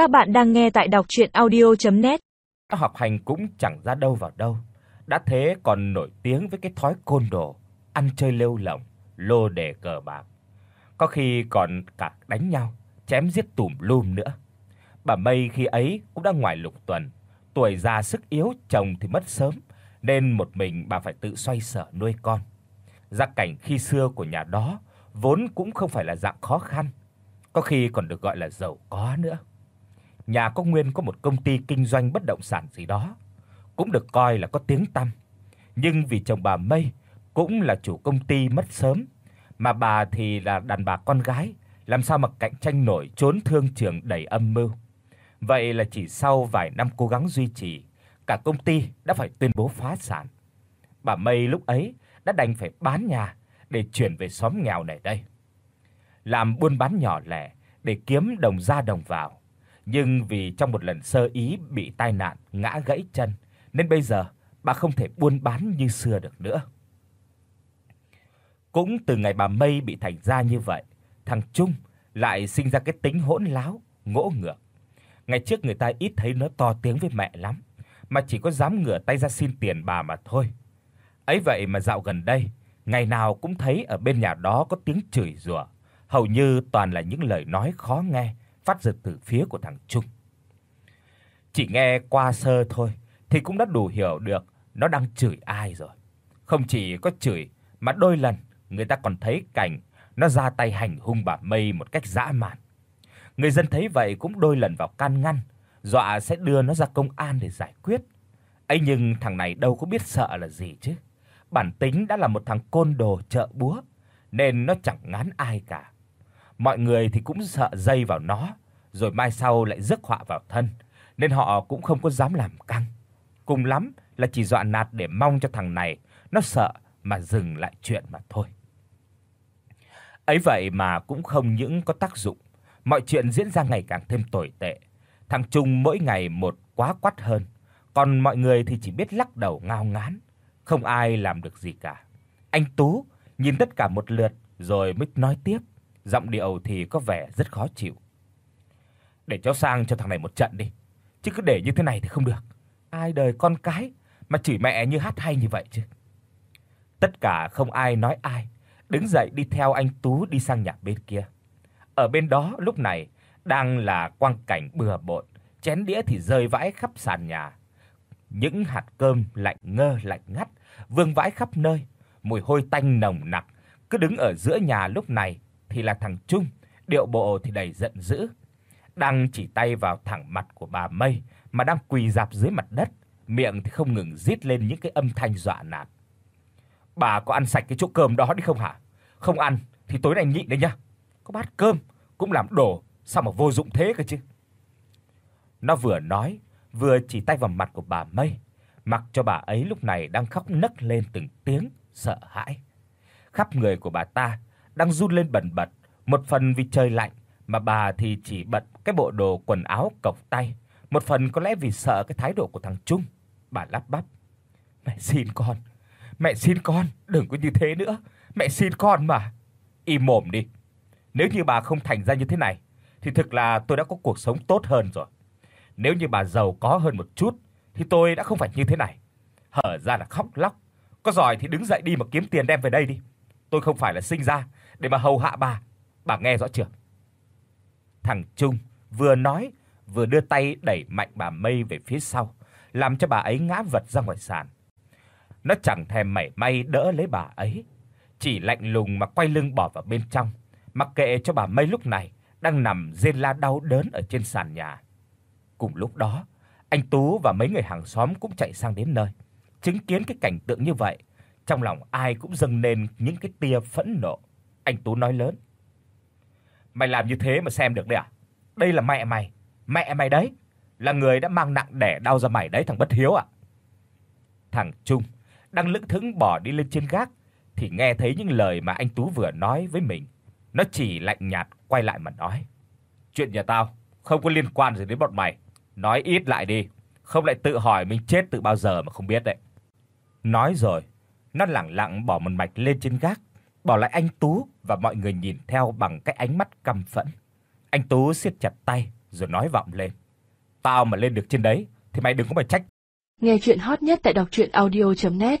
Các bạn đang nghe tại đọc audio net Học hành cũng chẳng ra đâu vào đâu, đã thế còn nổi tiếng với cái thói côn đồ, ăn chơi lêu lỏng, lô đề cờ bạc. Có khi còn cả đánh nhau, chém giết tùm lum nữa. Bà Mây khi ấy cũng đã ngoài lục tuần, tuổi già sức yếu, chồng thì mất sớm, nên một mình bà phải tự xoay sở nuôi con. Gia cảnh khi xưa của nhà đó vốn cũng không phải là dạng khó khăn, có khi còn được gọi là giàu có nữa. Nhà có nguyên có một công ty kinh doanh bất động sản gì đó, cũng được coi là có tiếng tăm. Nhưng vì chồng bà Mây cũng là chủ công ty mất sớm, mà bà thì là đàn bà con gái, làm sao mà cạnh tranh nổi trốn thương trường đầy âm mưu. Vậy là chỉ sau vài năm cố gắng duy trì, cả công ty đã phải tuyên bố phá sản. Bà Mây lúc ấy đã đành phải bán nhà để chuyển về xóm nghèo này đây. Làm buôn bán nhỏ lẻ để kiếm đồng ra đồng vào. Nhưng vì trong một lần sơ ý bị tai nạn ngã gãy chân nên bây giờ bà không thể buôn bán như xưa được nữa. Cũng từ ngày bà Mây bị thành ra như vậy, thằng Trung lại sinh ra cái tính hỗn láo, ngỗ ngược. Ngày trước người ta ít thấy nó to tiếng với mẹ lắm, mà chỉ có dám ngửa tay ra xin tiền bà mà thôi. Ấy vậy mà dạo gần đây, ngày nào cũng thấy ở bên nhà đó có tiếng chửi rủa, hầu như toàn là những lời nói khó nghe phát ra từ phía của thằng Trung. Chỉ nghe qua sơ thôi thì cũng đã đủ hiểu được nó đang chửi ai rồi. Không chỉ có chửi mà đôi lần người ta còn thấy cảnh nó ra tay hành hung bà Mây một cách dã man. Người dân thấy vậy cũng đôi lần vào can ngăn, dọa sẽ đưa nó ra công an để giải quyết. Ấy nhưng thằng này đâu có biết sợ là gì chứ. Bản tính đã là một thằng côn đồ chợ búa nên nó chẳng ngán ai cả. Mọi người thì cũng sợ dây vào nó, rồi mai sau lại rước họa vào thân, nên họ cũng không có dám làm căng. Cùng lắm là chỉ dọa nạt để mong cho thằng này nó sợ mà dừng lại chuyện mà thôi. Ấy vậy mà cũng không những có tác dụng, mọi chuyện diễn ra ngày càng thêm tồi tệ. Thằng Trung mỗi ngày một quá quắt hơn, còn mọi người thì chỉ biết lắc đầu ngao ngán, không ai làm được gì cả. Anh Tú nhìn tất cả một lượt rồi mới nói tiếp, giọng điệu thì có vẻ rất khó chịu. Để cháu sang cho thằng này một trận đi, chứ cứ để như thế này thì không được. Ai đời con cái mà chửi mẹ như hát hay như vậy chứ. Tất cả không ai nói ai, đứng dậy đi theo anh Tú đi sang nhà bên kia. Ở bên đó lúc này đang là quang cảnh bừa bộn, chén đĩa thì rơi vãi khắp sàn nhà. Những hạt cơm lạnh ngơ lạnh ngắt vương vãi khắp nơi, mùi hôi tanh nồng nặc. Cứ đứng ở giữa nhà lúc này thì là thằng Trung, điệu bộ thì đầy giận dữ, đang chỉ tay vào thẳng mặt của bà Mây mà đang quỳ rạp dưới mặt đất, miệng thì không ngừng rít lên những cái âm thanh dọa nạt. Bà có ăn sạch cái chỗ cơm đó đi không hả? Không ăn thì tối nay nhịn đấy nhá. Có bát cơm cũng làm đổ, sao mà vô dụng thế cơ chứ. Nó vừa nói, vừa chỉ tay vào mặt của bà Mây, mặc cho bà ấy lúc này đang khóc nấc lên từng tiếng sợ hãi. Khắp người của bà ta đang run lên bần bật, một phần vì trời lạnh mà bà thì chỉ bận cái bộ đồ quần áo cộc tay, một phần có lẽ vì sợ cái thái độ của thằng Trung. Bà lắp bắp: "Mẹ xin con, mẹ xin con, đừng có như thế nữa, mẹ xin con mà." Im mồm đi. Nếu như bà không thành ra như thế này thì thực là tôi đã có cuộc sống tốt hơn rồi. Nếu như bà giàu có hơn một chút thì tôi đã không phải như thế này. Hở ra là khóc lóc, có giỏi thì đứng dậy đi mà kiếm tiền đem về đây đi. Tôi không phải là sinh ra để mà hầu hạ bà. Bà nghe rõ chưa? Thằng Trung vừa nói vừa đưa tay đẩy mạnh bà Mây về phía sau, làm cho bà ấy ngã vật ra ngoài sàn. Nó chẳng thèm mảy may đỡ lấy bà ấy, chỉ lạnh lùng mà quay lưng bỏ vào bên trong, mặc kệ cho bà Mây lúc này đang nằm rên la đau đớn ở trên sàn nhà. Cùng lúc đó, anh Tú và mấy người hàng xóm cũng chạy sang đến nơi. Chứng kiến cái cảnh tượng như vậy, trong lòng ai cũng dâng lên những cái tia phẫn nộ. Anh Tú nói lớn: "Mày làm như thế mà xem được đấy à? Đây là mẹ mày, mẹ mày đấy, là người đã mang nặng đẻ đau ra mày đấy thằng bất hiếu ạ." À. Thằng Trung đang lững thững bò đi lên trên gác thì nghe thấy những lời mà anh Tú vừa nói với mình. Nó chỉ lạnh nhạt quay lại mà nói: "Chuyện nhà tao không có liên quan gì đến bọn mày, nói ít lại đi, không lại tự hỏi mình chết từ bao giờ mà không biết đấy." Nói rồi, nó lẳng lặng bỏ một mạch lên trên gác, bỏ lại anh Tú và mọi người nhìn theo bằng cái ánh mắt căm phẫn. Anh Tú siết chặt tay, rồi nói vọng lên. Tao mà lên được trên đấy thì mày đừng có mà trách. Nghe chuyện hot nhất tại đọc audio net